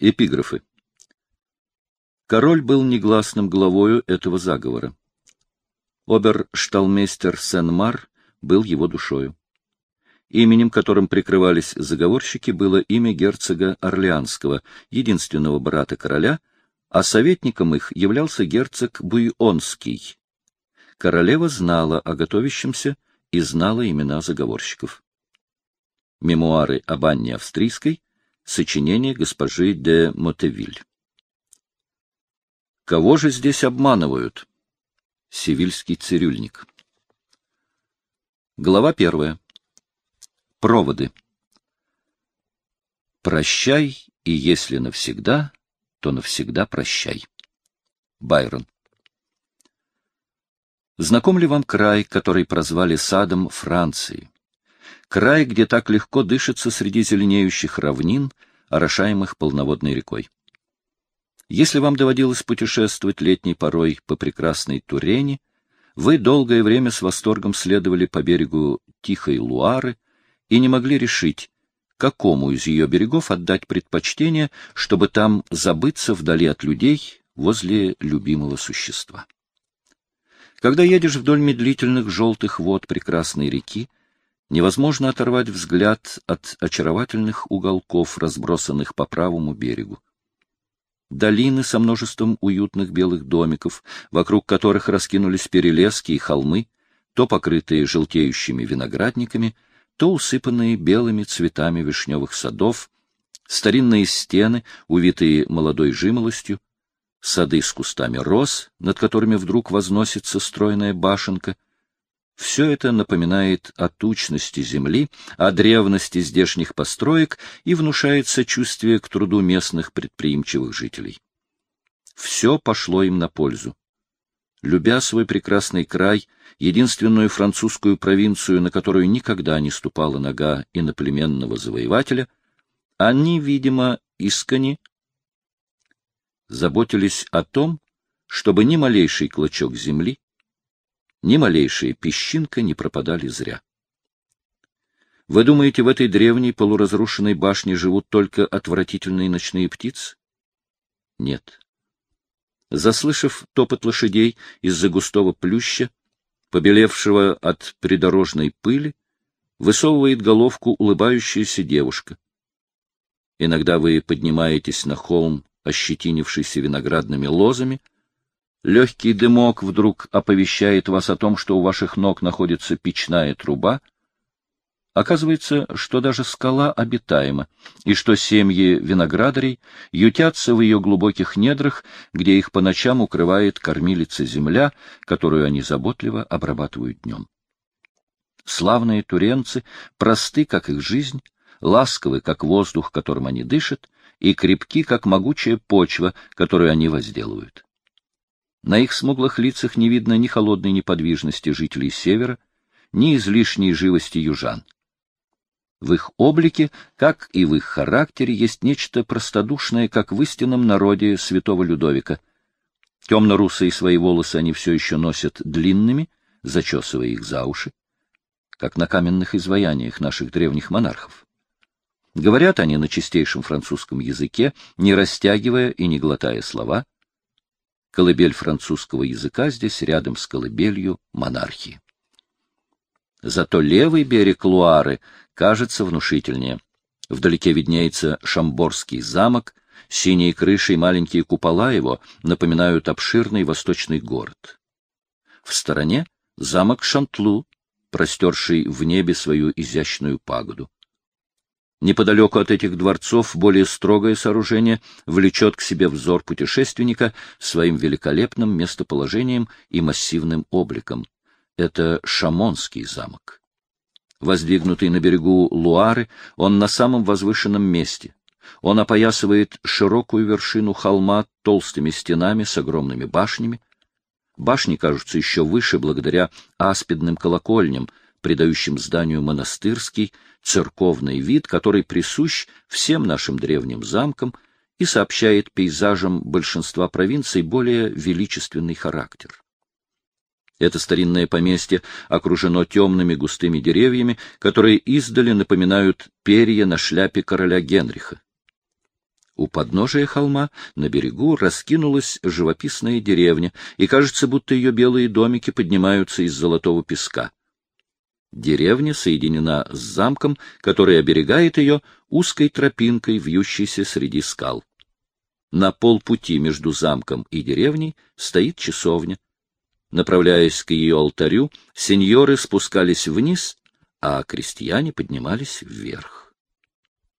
Эпиграфы. Король был негласным главою этого заговора. Обершталмейстер Сен-Мар был его душою. Именем, которым прикрывались заговорщики, было имя герцога Орлеанского, единственного брата короля, а советником их являлся герцог Буйонский. Королева знала о готовящемся и знала имена заговорщиков. Мемуары об Анне Австрийской, сочинение госпожи де Мотевиль. Кого же здесь обманывают? Севильский цирюльник. Глава первая. Проводы. Прощай, и если навсегда, то навсегда прощай. Байрон. Знаком ли вам край, который прозвали садом Франции? Край, где так легко дышится среди зеленеющих равнин, орошаемых полноводной рекой. Если вам доводилось путешествовать летней порой по прекрасной Турене, вы долгое время с восторгом следовали по берегу Тихой Луары и не могли решить, какому из ее берегов отдать предпочтение, чтобы там забыться вдали от людей возле любимого существа. Когда едешь вдоль медлительных желтых вод прекрасной реки, невозможно оторвать взгляд от очаровательных уголков, разбросанных по правому берегу. Долины со множеством уютных белых домиков, вокруг которых раскинулись перелески и холмы, то покрытые желтеющими виноградниками, то усыпанные белыми цветами вишневых садов, старинные стены, увитые молодой жимолостью, сады с кустами роз, над которыми вдруг возносится стройная башенка, все это напоминает о тучности земли, о древности здешних построек и внушает сочувствие к труду местных предприимчивых жителей. Все пошло им на пользу. Любя свой прекрасный край, единственную французскую провинцию, на которую никогда не ступала нога иноплеменного завоевателя, они, видимо, искренне заботились о том, чтобы ни малейший клочок земли ни малейшая песчинка не пропадали зря. Вы думаете, в этой древней полуразрушенной башне живут только отвратительные ночные птицы? Нет. Заслышав топот лошадей из-за густого плюща, побелевшего от придорожной пыли, высовывает головку улыбающаяся девушка. Иногда вы поднимаетесь на холм, ощетинившийся виноградными лозами, Легкий дымок вдруг оповещает вас о том, что у ваших ног находится печная труба. Оказывается, что даже скала обитаема, и что семьи виноградарей ютятся в ее глубоких недрах, где их по ночам укрывает кормилица земля, которую они заботливо обрабатывают днем. Славные туренцы просты, как их жизнь, ласковы, как воздух, которым они дышат, и крепки, как могучая почва, которую они возделывают. На их смуглых лицах не видно ни холодной неподвижности жителей Севера, ни излишней живости южан. В их облике, как и в их характере, есть нечто простодушное, как в истинном народе святого Людовика. Темно-русые свои волосы они все еще носят длинными, зачесывая их за уши, как на каменных изваяниях наших древних монархов. Говорят они на чистейшем французском языке, не растягивая и не глотая слова — Колыбель французского языка здесь рядом с колыбелью монархии. Зато левый берег Луары кажется внушительнее. Вдалеке виднеется Шамборский замок, синие крыши и маленькие купола его напоминают обширный восточный город. В стороне замок Шантлу, простерший в небе свою изящную пагоду. Неподалеку от этих дворцов более строгое сооружение влечет к себе взор путешественника своим великолепным местоположением и массивным обликом. Это Шамонский замок. Воздвигнутый на берегу Луары, он на самом возвышенном месте. Он опоясывает широкую вершину холма толстыми стенами с огромными башнями. Башни кажутся еще выше благодаря аспидным колокольням — придающим зданию монастырский, церковный вид, который присущ всем нашим древним замкам и сообщает пейзажам большинства провинций более величественный характер. Это старинное поместье окружено темными густыми деревьями, которые издали напоминают перья на шляпе короля Генриха. У подножия холма на берегу раскинулась живописная деревня, и кажется, будто ее белые домики поднимаются из золотого песка. Деревня соединена с замком, который оберегает ее узкой тропинкой, вьющейся среди скал. На полпути между замком и деревней стоит часовня. Направляясь к ее алтарю, сеньоры спускались вниз, а крестьяне поднимались вверх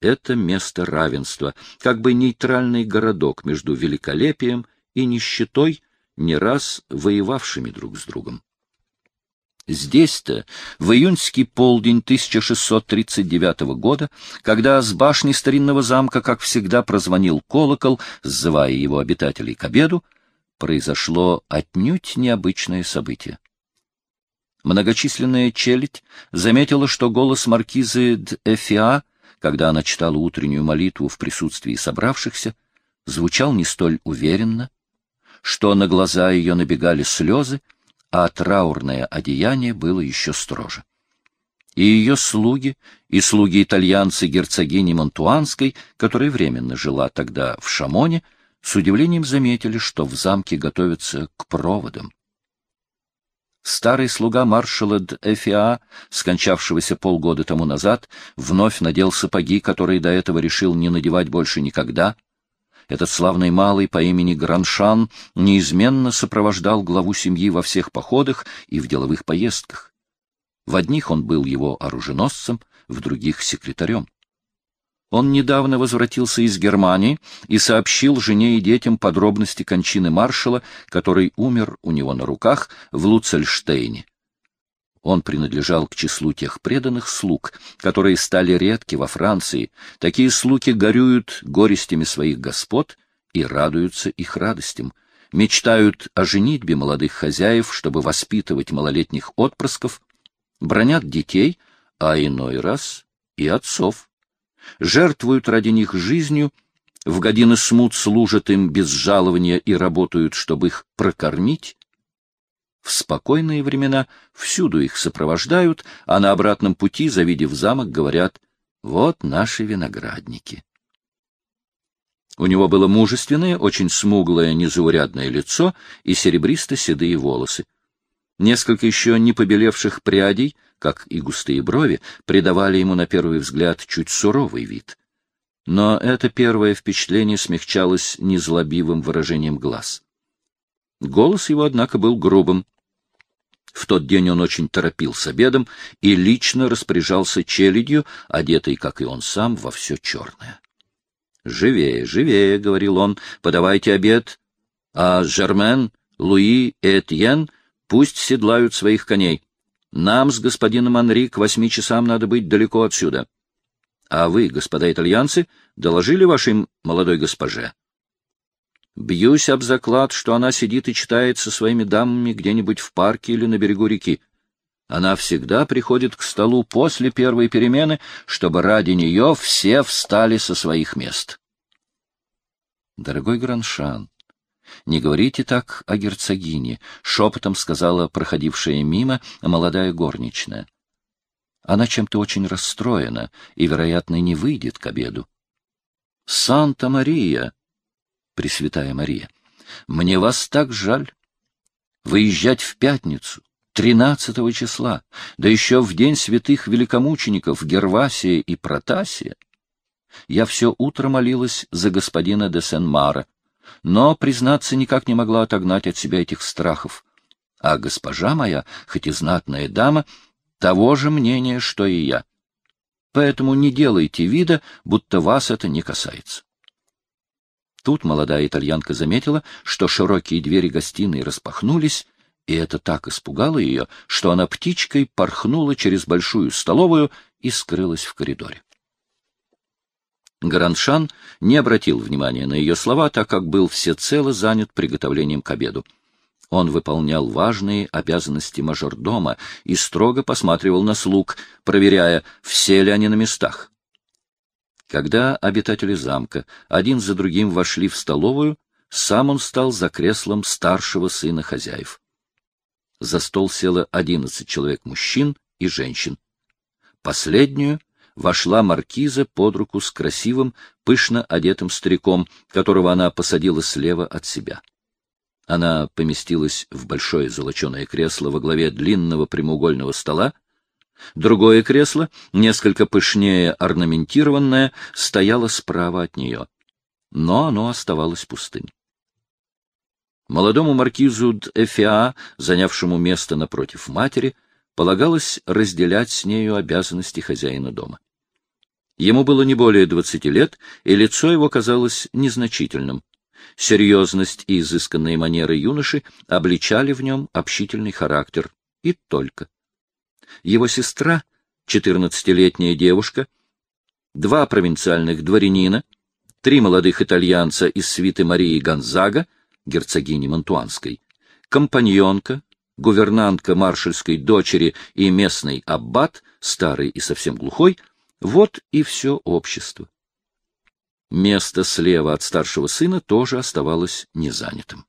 это место равенства, как бы нейтральный городок между великолепием и нищетой, не раз воевавшими друг с другом. Здесь-то, в июньский полдень 1639 года, когда с башни старинного замка, как всегда, прозвонил колокол, сзывая его обитателей к обеду, произошло отнюдь необычное событие. Многочисленная челядь заметила, что голос маркизы Д'Эфиа когда она читала утреннюю молитву в присутствии собравшихся, звучал не столь уверенно, что на глаза ее набегали слезы, а траурное одеяние было еще строже. И ее слуги, и слуги-итальянцы герцогини Монтуанской, которая временно жила тогда в Шамоне, с удивлением заметили, что в замке готовятся к проводам. Старый слуга маршала Д'Эфиа, скончавшегося полгода тому назад, вновь надел сапоги, которые до этого решил не надевать больше никогда. Этот славный малый по имени Граншан неизменно сопровождал главу семьи во всех походах и в деловых поездках. В одних он был его оруженосцем, в других — секретарем. Он недавно возвратился из Германии и сообщил жене и детям подробности кончины маршала, который умер у него на руках в Луцельштейне. Он принадлежал к числу тех преданных слуг, которые стали редки во Франции. Такие слуги горюют горестями своих господ и радуются их радостям, мечтают о женитьбе молодых хозяев, чтобы воспитывать малолетних отпрысков, бронят детей, а иной раз и отцов жертвуют ради них жизнью, в годины смут служат им без жалования и работают, чтобы их прокормить. В спокойные времена всюду их сопровождают, а на обратном пути, завидев замок, говорят «Вот наши виноградники». У него было мужественное, очень смуглое, незаурядное лицо и серебристо-седые волосы. Несколько еще не побелевших прядей — как и густые брови, придавали ему на первый взгляд чуть суровый вид. Но это первое впечатление смягчалось незлобивым выражением глаз. Голос его, однако, был грубым. В тот день он очень торопил с обедом и лично распоряжался челядью, одетой, как и он сам, во все черное. — Живее, живее, — говорил он, — подавайте обед, а Жермен, Луи и Этьен пусть седлают своих коней. Нам с господином Анри к восьми часам надо быть далеко отсюда. А вы, господа итальянцы, доложили вашей молодой госпоже? Бьюсь об заклад, что она сидит и читает со своими дамами где-нибудь в парке или на берегу реки. Она всегда приходит к столу после первой перемены, чтобы ради нее все встали со своих мест. Дорогой Граншан, не говорите так о герцогине, — шепотом сказала проходившая мимо молодая горничная. Она чем-то очень расстроена и, вероятно, не выйдет к обеду. Санта-Мария, Пресвятая Мария, мне вас так жаль. Выезжать в пятницу, тринадцатого числа, да еще в день святых великомучеников Гервасия и Протасия. Я все утро молилась за господина де Сен-Мара, но, признаться, никак не могла отогнать от себя этих страхов. А госпожа моя, хоть и знатная дама, того же мнения, что и я. Поэтому не делайте вида, будто вас это не касается. Тут молодая итальянка заметила, что широкие двери гостиной распахнулись, и это так испугало ее, что она птичкой порхнула через большую столовую и скрылась в коридоре. Граншан не обратил внимания на ее слова, так как был всецело занят приготовлением к обеду. Он выполнял важные обязанности мажордома и строго посматривал на слуг, проверяя, все ли они на местах. Когда обитатели замка один за другим вошли в столовую, сам он стал за креслом старшего сына хозяев. За стол село одиннадцать человек мужчин и женщин. Последнюю вошла маркиза под руку с красивым, пышно одетым стариком, которого она посадила слева от себя. Она поместилась в большое золоченое кресло во главе длинного прямоугольного стола. Другое кресло, несколько пышнее орнаментированное, стояло справа от нее. Но оно оставалось пустым. Молодому маркизу Д'Эфиа, занявшему место напротив матери, полагалось разделять с нею обязанности хозяина дома. Ему было не более двадцати лет, и лицо его казалось незначительным. Серьезность и изысканные манеры юноши обличали в нем общительный характер. И только. Его сестра, четырнадцатилетняя девушка, два провинциальных дворянина, три молодых итальянца из свиты Марии Гонзага, герцогини Монтуанской, компаньонка, гувернантка маршальской дочери и местный аббат, старый и совсем глухой, вот и все общество. Место слева от старшего сына тоже оставалось незанятым.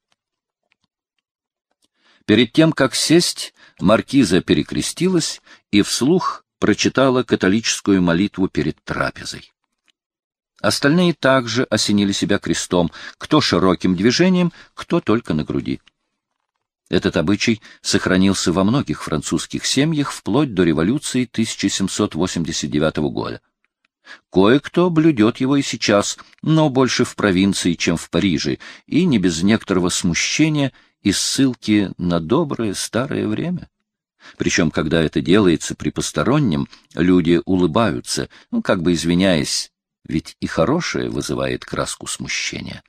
Перед тем, как сесть, маркиза перекрестилась и вслух прочитала католическую молитву перед трапезой. Остальные также осенили себя крестом, кто широким движением, кто только на груди. Этот обычай сохранился во многих французских семьях вплоть до революции 1789 года. Кое-кто блюдет его и сейчас, но больше в провинции, чем в Париже, и не без некоторого смущения и ссылки на доброе старое время. Причем, когда это делается при постороннем, люди улыбаются, ну, как бы извиняясь, ведь и хорошее вызывает краску смущения.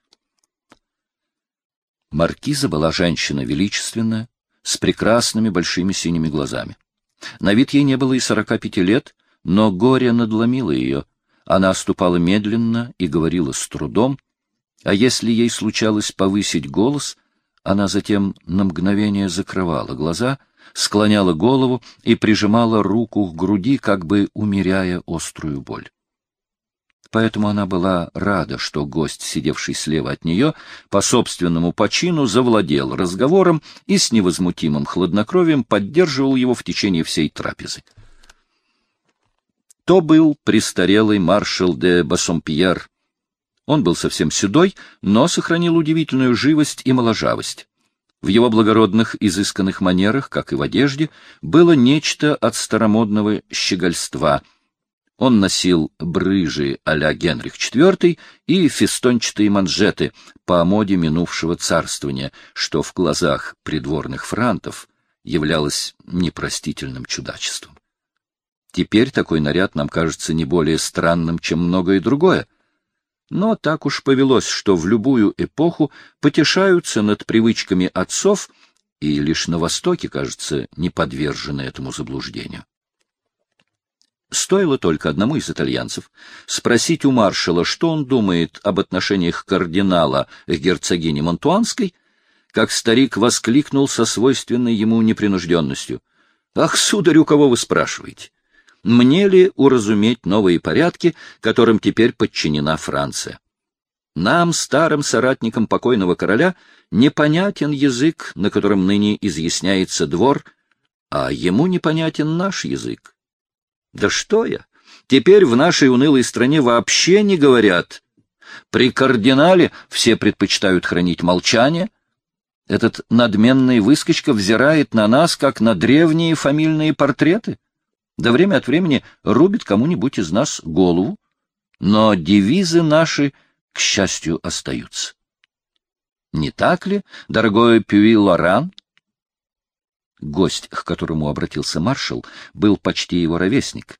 Маркиза была женщина величественная, с прекрасными большими синими глазами. На вид ей не было и сорока пяти лет, но горе надломило ее. Она ступала медленно и говорила с трудом, а если ей случалось повысить голос, она затем на мгновение закрывала глаза, склоняла голову и прижимала руку к груди, как бы умеряя острую боль. Поэтому она была рада, что гость, сидевший слева от нее, по собственному почину завладел разговором и с невозмутимым хладнокровием поддерживал его в течение всей трапезы. То был престарелый маршал де Бассомпьер. Он был совсем седой, но сохранил удивительную живость и моложавость. В его благородных, изысканных манерах, как и в одежде, было нечто от старомодного щегольства. Он носил брыжи а-ля Генрих IV и фестончатые манжеты по моде минувшего царствования, что в глазах придворных франтов являлось непростительным чудачеством. Теперь такой наряд нам кажется не более странным, чем многое другое. Но так уж повелось, что в любую эпоху потешаются над привычками отцов, и лишь на Востоке, кажется, не подвержены этому заблуждению. Стоило только одному из итальянцев спросить у маршала, что он думает об отношениях кардинала к герцогине Монтуанской, как старик воскликнул со свойственной ему непринужденностью. — Ах, сударь, у кого вы спрашиваете? Мне ли уразуметь новые порядки, которым теперь подчинена Франция. Нам, старым соратникам покойного короля, непонятен язык, на котором ныне изъясняется двор, а ему непонятен наш язык. Да что я! Теперь в нашей унылой стране вообще не говорят. При кардинале все предпочитают хранить молчание. Этот надменный выскочка взирает на нас, как на древние фамильные портреты да время от времени рубит кому-нибудь из нас голову, но девизы наши, к счастью, остаются. Не так ли, дорогой Пюи Лоран? Гость, к которому обратился маршал, был почти его ровесник,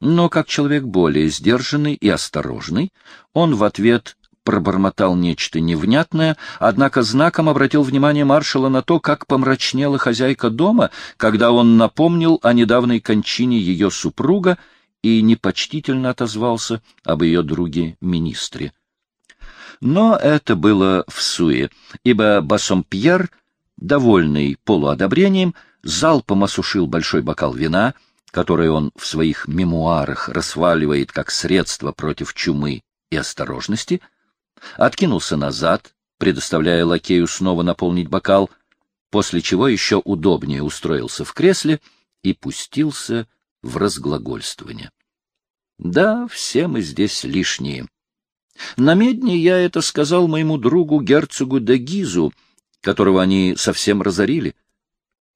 но как человек более сдержанный и осторожный, он в ответ пробормотал нечто невнятное, однако знаком обратил внимание маршала на то, как помрачнела хозяйка дома, когда он напомнил о недавней кончине ее супруга и непочтительно отозвался об ее друге-министре. Но это было в суе, ибо Бассомпьер, довольный полуодобрением, залпом осушил большой бокал вина, который он в своих мемуарах расваливает как средство против чумы и осторожности — откинулся назад, предоставляя лакею снова наполнить бокал, после чего еще удобнее устроился в кресле и пустился в разглагольствование. Да, все мы здесь лишние. На медне я это сказал моему другу герцогу де Гизу, которого они совсем разорили.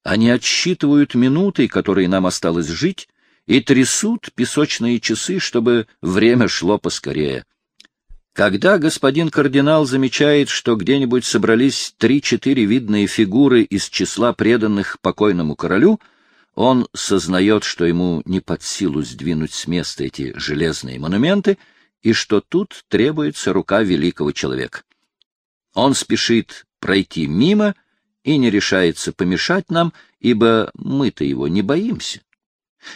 Они отсчитывают минуты, которые нам осталось жить, и трясут песочные часы, чтобы время шло поскорее. Когда господин кардинал замечает, что где-нибудь собрались три-четыре видные фигуры из числа преданных покойному королю, он сознает, что ему не под силу сдвинуть с места эти железные монументы, и что тут требуется рука великого человека. Он спешит пройти мимо и не решается помешать нам, ибо мы-то его не боимся.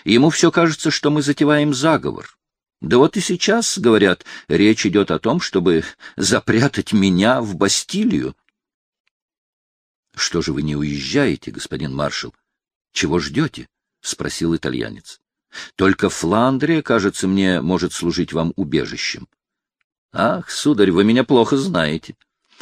Ему все кажется, что мы затеваем заговор. Да вот и сейчас, говорят, речь идет о том, чтобы запрятать меня в Бастилию. — Что же вы не уезжаете, господин маршал? Чего ждете? — спросил итальянец. — Только Фландрия, кажется мне, может служить вам убежищем. — Ах, сударь, вы меня плохо знаете.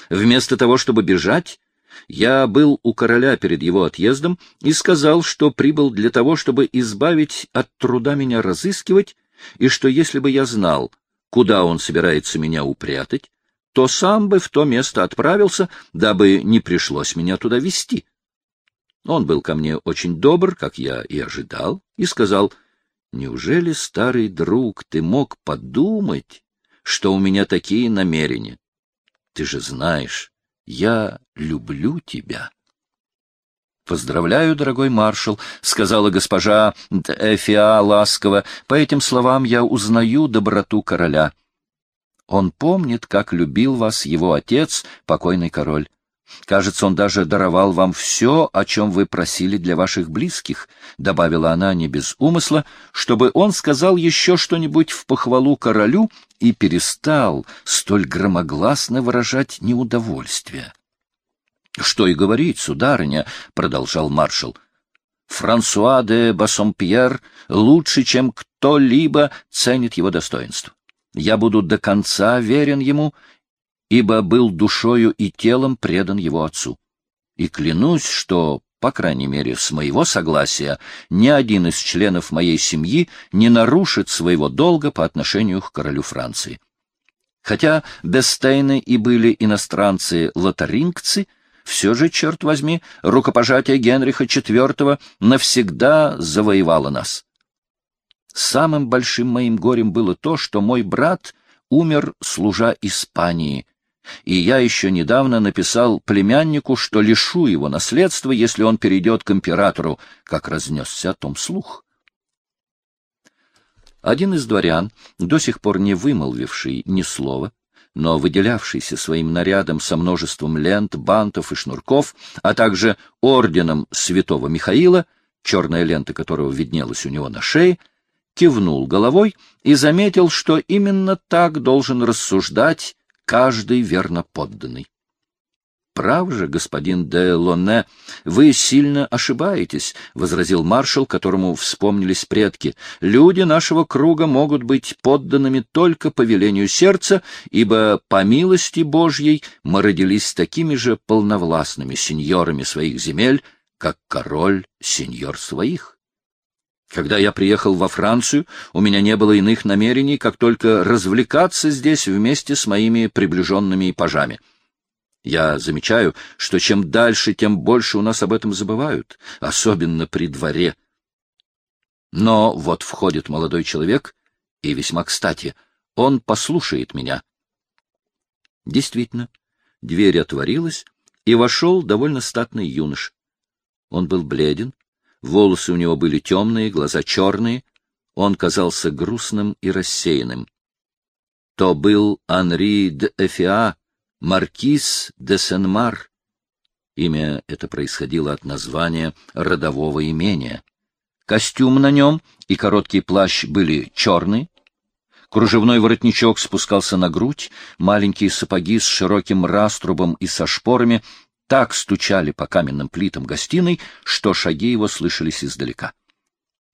Вместо того, чтобы бежать, я был у короля перед его отъездом и сказал, что прибыл для того, чтобы избавить от труда меня разыскивать и что если бы я знал, куда он собирается меня упрятать, то сам бы в то место отправился, дабы не пришлось меня туда вести. Он был ко мне очень добр, как я и ожидал, и сказал, «Неужели, старый друг, ты мог подумать, что у меня такие намерения? Ты же знаешь, я люблю тебя». «Поздравляю, дорогой маршал», — сказала госпожа Эфиа ласково. «По этим словам я узнаю доброту короля. Он помнит, как любил вас его отец, покойный король. Кажется, он даже даровал вам все, о чем вы просили для ваших близких», — добавила она не без умысла, чтобы он сказал еще что-нибудь в похвалу королю и перестал столь громогласно выражать неудовольствие. — Что и говорить, сударыня, — продолжал маршал, — Франсуа де Бассомпьер лучше, чем кто-либо ценит его достоинство. Я буду до конца верен ему, ибо был душою и телом предан его отцу. И клянусь, что, по крайней мере, с моего согласия, ни один из членов моей семьи не нарушит своего долга по отношению к королю Франции. Хотя Бестейны и были иностранцы-лотарингцы, все же, черт возьми, рукопожатие Генриха IV навсегда завоевало нас. Самым большим моим горем было то, что мой брат умер, служа Испании, и я еще недавно написал племяннику, что лишу его наследства, если он перейдет к императору, как разнесся о том слух. Один из дворян, до сих пор не вымолвивший ни слова, но выделявшийся своим нарядом со множеством лент, бантов и шнурков, а также орденом святого Михаила, черная лента которого виднелась у него на шее, кивнул головой и заметил, что именно так должен рассуждать каждый верноподданный. Прав же, господин де Лоне, вы сильно ошибаетесь, — возразил маршал, которому вспомнились предки. Люди нашего круга могут быть подданными только по велению сердца, ибо по милости Божьей мы родились такими же полновластными сеньорами своих земель, как король сеньор своих. Когда я приехал во Францию, у меня не было иных намерений, как только развлекаться здесь вместе с моими приближенными пажами. Я замечаю, что чем дальше, тем больше у нас об этом забывают, особенно при дворе. Но вот входит молодой человек, и весьма кстати, он послушает меня. Действительно, дверь отворилась, и вошел довольно статный юнош. Он был бледен, волосы у него были темные, глаза черные, он казался грустным и рассеянным. То был Анри де Эфиа, Маркиз де Сен-Мар. Имя это происходило от названия родового имения. Костюм на нем и короткий плащ были черные. Кружевной воротничок спускался на грудь, маленькие сапоги с широким раструбом и со шпорами так стучали по каменным плитам гостиной, что шаги его слышались издалека.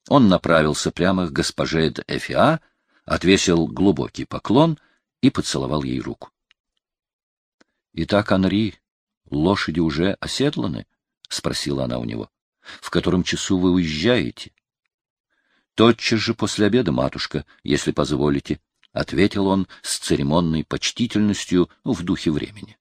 Он направился прямо к госпоже де Эфиа, отвесил глубокий поклон и поцеловал ей руку. — Итак, Анри, лошади уже оседланы? — спросила она у него. — В котором часу вы уезжаете? — Тотчас же после обеда, матушка, если позволите, — ответил он с церемонной почтительностью в духе времени.